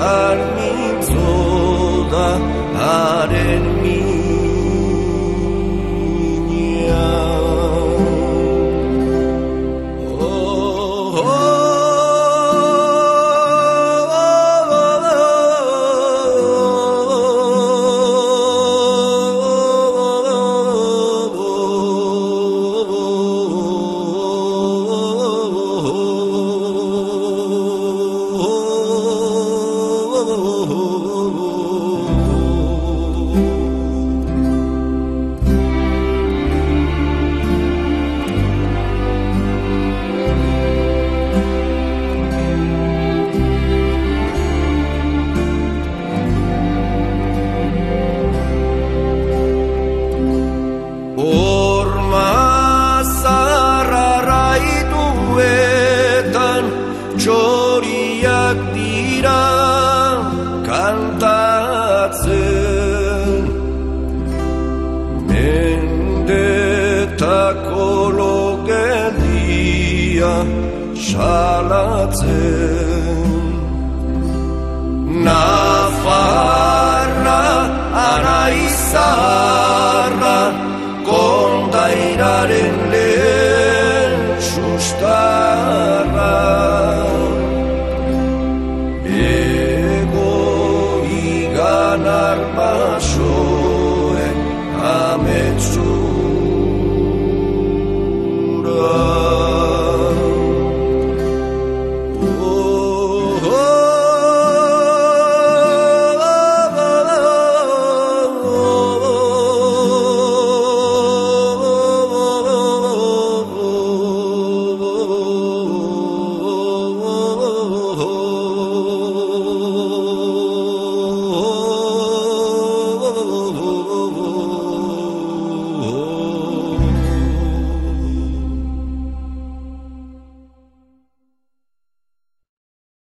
al mitzuda haren Nafarra, Araizarra,